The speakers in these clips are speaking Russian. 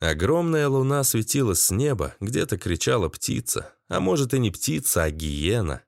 Огромная луна светилась с неба, где-то кричала птица. А может и не птица, а гиена.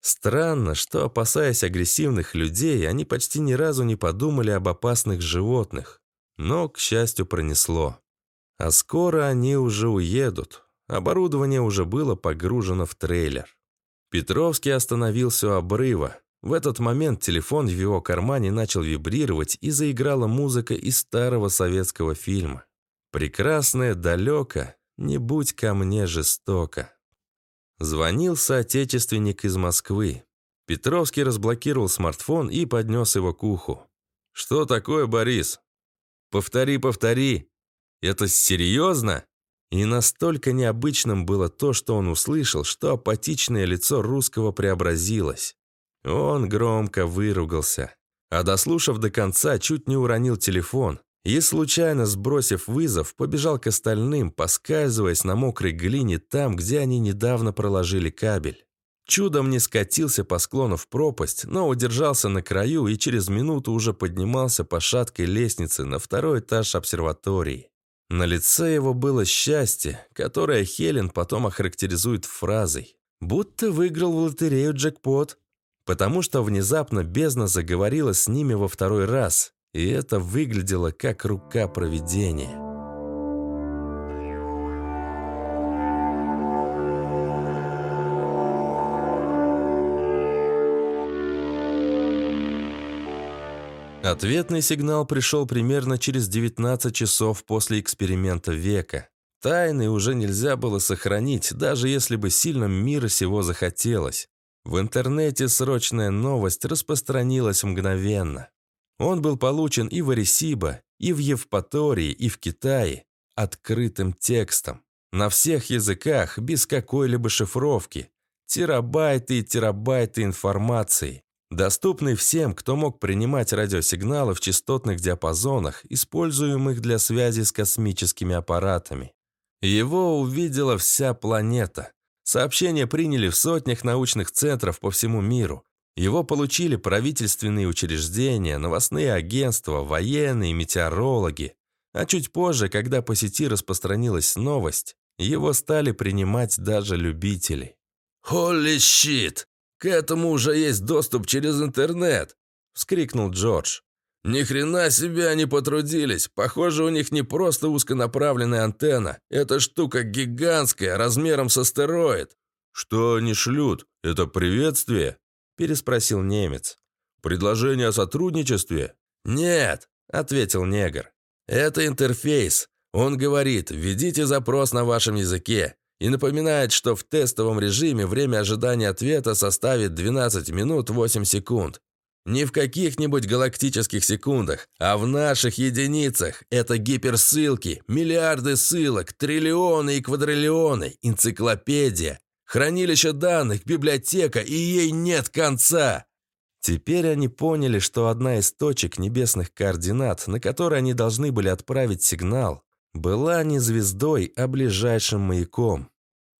Странно, что, опасаясь агрессивных людей, они почти ни разу не подумали об опасных животных. Но, к счастью, пронесло. А скоро они уже уедут. Оборудование уже было погружено в трейлер. Петровский остановился у обрыва. В этот момент телефон в его кармане начал вибрировать и заиграла музыка из старого советского фильма. «Прекрасное далеко, не будь ко мне жестоко». Звонил соотечественник из Москвы. Петровский разблокировал смартфон и поднес его к уху. «Что такое, Борис?» «Повтори, повтори!» «Это серьезно?» И настолько необычным было то, что он услышал, что апатичное лицо русского преобразилось. Он громко выругался. А дослушав до конца, чуть не уронил телефон и, случайно сбросив вызов, побежал к остальным, поскальзываясь на мокрой глине там, где они недавно проложили кабель. Чудом не скатился по склону в пропасть, но удержался на краю и через минуту уже поднимался по шаткой лестнице на второй этаж обсерватории. На лице его было счастье, которое Хелен потом охарактеризует фразой «будто выиграл в лотерею джекпот», потому что внезапно бездна заговорила с ними во второй раз, и это выглядело как рука провидения. Ответный сигнал пришел примерно через 19 часов после эксперимента века. Тайны уже нельзя было сохранить, даже если бы сильно мира сего захотелось. В интернете срочная новость распространилась мгновенно. Он был получен и в Аресибо, и в Евпатории, и в Китае, открытым текстом. На всех языках, без какой-либо шифровки. Терабайты и терабайты информации доступный всем, кто мог принимать радиосигналы в частотных диапазонах, используемых для связи с космическими аппаратами. Его увидела вся планета. Сообщения приняли в сотнях научных центров по всему миру. Его получили правительственные учреждения, новостные агентства, военные, метеорологи. А чуть позже, когда по сети распространилась новость, его стали принимать даже любители. «Holy shit! К этому уже есть доступ через интернет!» – вскрикнул Джордж. «Ни хрена себе они потрудились! Похоже, у них не просто узконаправленная антенна. Эта штука гигантская, размером с астероид!» «Что они шлют? Это приветствие?» – переспросил немец. «Предложение о сотрудничестве?» «Нет», – ответил негр. «Это интерфейс. Он говорит, введите запрос на вашем языке и напоминает, что в тестовом режиме время ожидания ответа составит 12 минут 8 секунд. Не в каких-нибудь галактических секундах, а в наших единицах. Это гиперссылки, миллиарды ссылок, триллионы и квадриллионы, энциклопедия, хранилище данных, библиотека, и ей нет конца. Теперь они поняли, что одна из точек небесных координат, на которые они должны были отправить сигнал, была не звездой, а ближайшим маяком.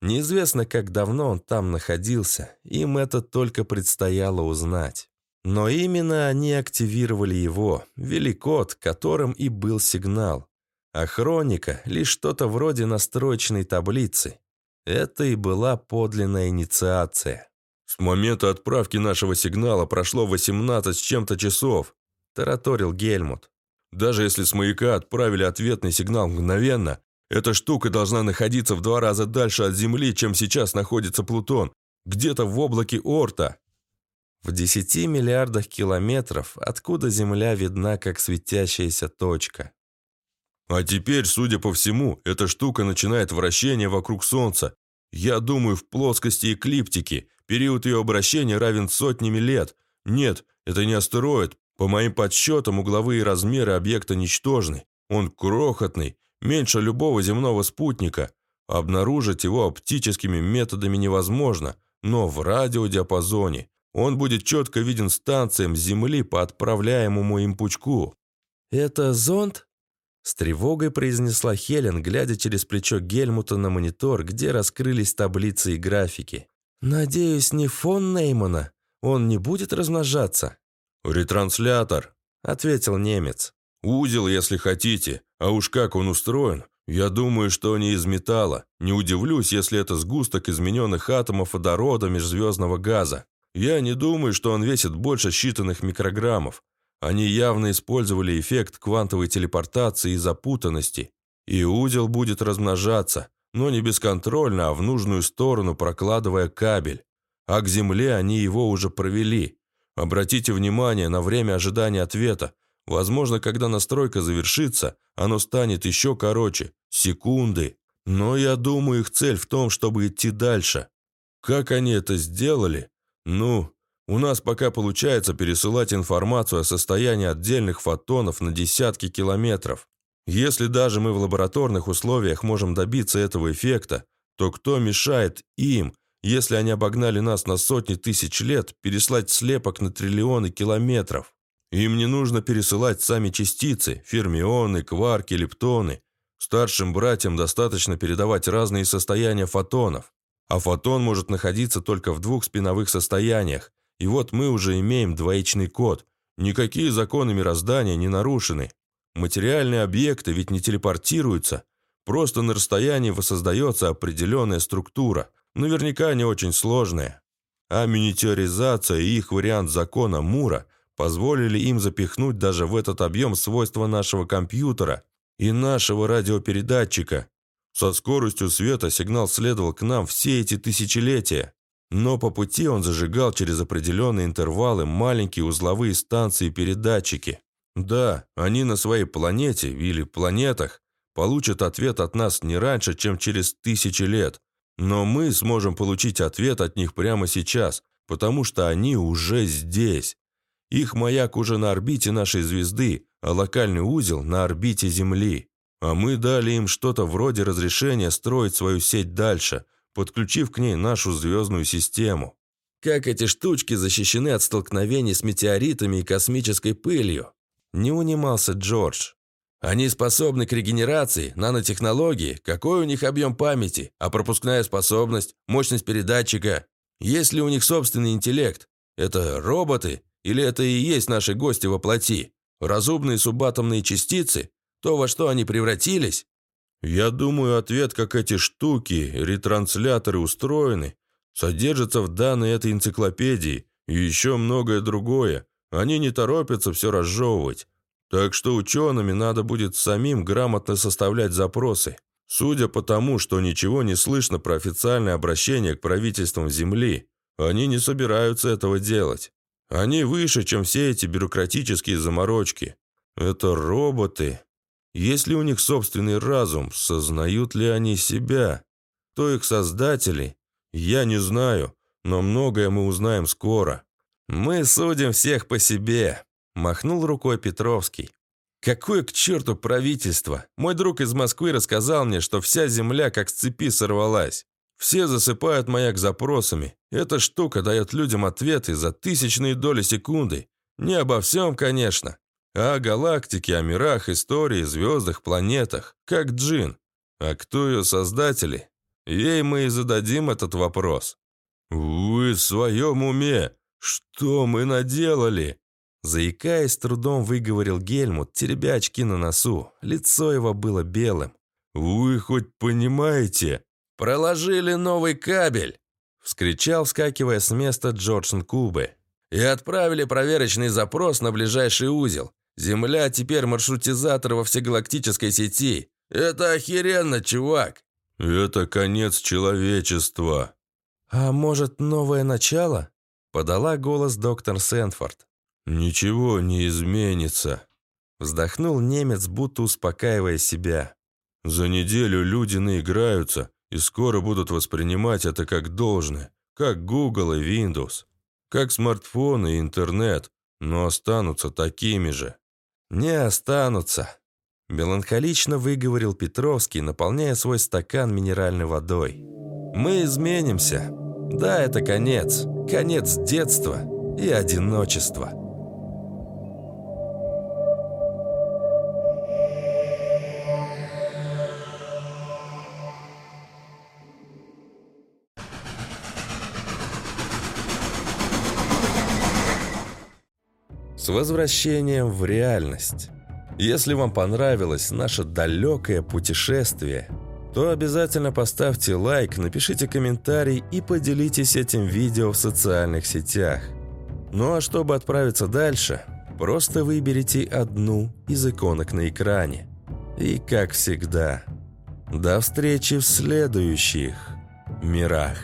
Неизвестно, как давно он там находился, им это только предстояло узнать. Но именно они активировали его, великод, которым и был сигнал. А хроника — лишь что-то вроде настроечной таблицы. Это и была подлинная инициация. «С момента отправки нашего сигнала прошло 18 с чем-то часов», – тараторил Гельмут. Даже если с маяка отправили ответный сигнал мгновенно, эта штука должна находиться в два раза дальше от Земли, чем сейчас находится Плутон, где-то в облаке Орта. В десяти миллиардах километров, откуда Земля видна как светящаяся точка. А теперь, судя по всему, эта штука начинает вращение вокруг Солнца. Я думаю, в плоскости эклиптики период ее обращения равен сотнями лет. Нет, это не астероид, по моим подсчетам, угловые размеры объекта ничтожны. Он крохотный, меньше любого земного спутника. Обнаружить его оптическими методами невозможно, но в радиодиапазоне он будет четко виден станциям Земли по отправляемому им пучку. «Это зонд?» С тревогой произнесла Хелен, глядя через плечо Гельмута на монитор, где раскрылись таблицы и графики. «Надеюсь, не фон Неймана? Он не будет размножаться?» «Ретранслятор», — ответил немец. «Узел, если хотите. А уж как он устроен? Я думаю, что они из металла. Не удивлюсь, если это сгусток измененных атомов водорода межзвездного газа. Я не думаю, что он весит больше считанных микрограммов. Они явно использовали эффект квантовой телепортации и запутанности. И узел будет размножаться, но не бесконтрольно, а в нужную сторону, прокладывая кабель. А к Земле они его уже провели. Обратите внимание на время ожидания ответа. Возможно, когда настройка завершится, оно станет еще короче. Секунды. Но я думаю, их цель в том, чтобы идти дальше. Как они это сделали? Ну, у нас пока получается пересылать информацию о состоянии отдельных фотонов на десятки километров. Если даже мы в лабораторных условиях можем добиться этого эффекта, то кто мешает им, если они обогнали нас на сотни тысяч лет, переслать слепок на триллионы километров? Им не нужно пересылать сами частицы, фермионы, кварки, лептоны. Старшим братьям достаточно передавать разные состояния фотонов. А фотон может находиться только в двух спиновых состояниях. И вот мы уже имеем двоичный код. Никакие законы мироздания не нарушены. Материальные объекты ведь не телепортируются. Просто на расстоянии воссоздается определенная структура. Наверняка не очень сложная. А миниатюризация и их вариант закона Мура позволили им запихнуть даже в этот объем свойства нашего компьютера и нашего радиопередатчика. Со скоростью света сигнал следовал к нам все эти тысячелетия. Но по пути он зажигал через определенные интервалы маленькие узловые станции-передатчики. Да, они на своей планете или планетах получат ответ от нас не раньше, чем через тысячи лет. Но мы сможем получить ответ от них прямо сейчас, потому что они уже здесь. Их маяк уже на орбите нашей звезды, а локальный узел на орбите Земли. А мы дали им что-то вроде разрешения строить свою сеть дальше, подключив к ней нашу звездную систему. Как эти штучки защищены от столкновений с метеоритами и космической пылью? Не унимался Джордж. Они способны к регенерации, нанотехнологии, какой у них объем памяти, а пропускная способность, мощность передатчика. Есть ли у них собственный интеллект? Это роботы? Или это и есть наши гости во плоти? Разумные субатомные частицы? То, во что они превратились? Я думаю, ответ, как эти штуки, ретрансляторы устроены, содержится в данной этой энциклопедии и еще многое другое. Они не торопятся все разжевывать. Так что учеными надо будет самим грамотно составлять запросы. Судя по тому, что ничего не слышно про официальное обращение к правительствам Земли, они не собираются этого делать. Они выше, чем все эти бюрократические заморочки. Это роботы, есть ли у них собственный разум? Сознают ли они себя? Кто их создатели? Я не знаю, но многое мы узнаем скоро. Мы судим всех по себе, махнул рукой Петровский. Какое к черту правительство? Мой друг из Москвы рассказал мне, что вся земля как с цепи сорвалась. Все засыпают маяк запросами. Эта штука дает людям ответы за тысячные доли секунды. Не обо всем, конечно. О галактике, о мирах, истории, звездах, планетах, как Джин. А кто ее создатели? Ей мы и зададим этот вопрос. «Вы в своем уме? Что мы наделали?» Заикаясь, трудом выговорил Гельмут, теребя очки на носу. Лицо его было белым. «Вы хоть понимаете?» «Проложили новый кабель!» Вскричал, вскакивая с места Джорджсон Кубы. «И отправили проверочный запрос на ближайший узел. Земля теперь маршрутизатор во всегалактической сети. Это охеренно, чувак!» «Это конец человечества!» «А может, новое начало?» Подала голос доктор Сэнфорд. «Ничего не изменится», Вздохнул немец, будто успокаивая себя. «За неделю люди наиграются и скоро будут воспринимать это как должное, как Google и Windows, как смартфоны и интернет, но останутся такими же. «Не останутся», – меланхолично выговорил Петровский, наполняя свой стакан минеральной водой. «Мы изменимся. Да, это конец. Конец детства и одиночества». С возвращением в реальность. Если вам понравилось наше далекое путешествие, то обязательно поставьте лайк, напишите комментарий и поделитесь этим видео в социальных сетях. Ну а чтобы отправиться дальше, просто выберите одну из иконок на экране. И как всегда, до встречи в следующих мирах.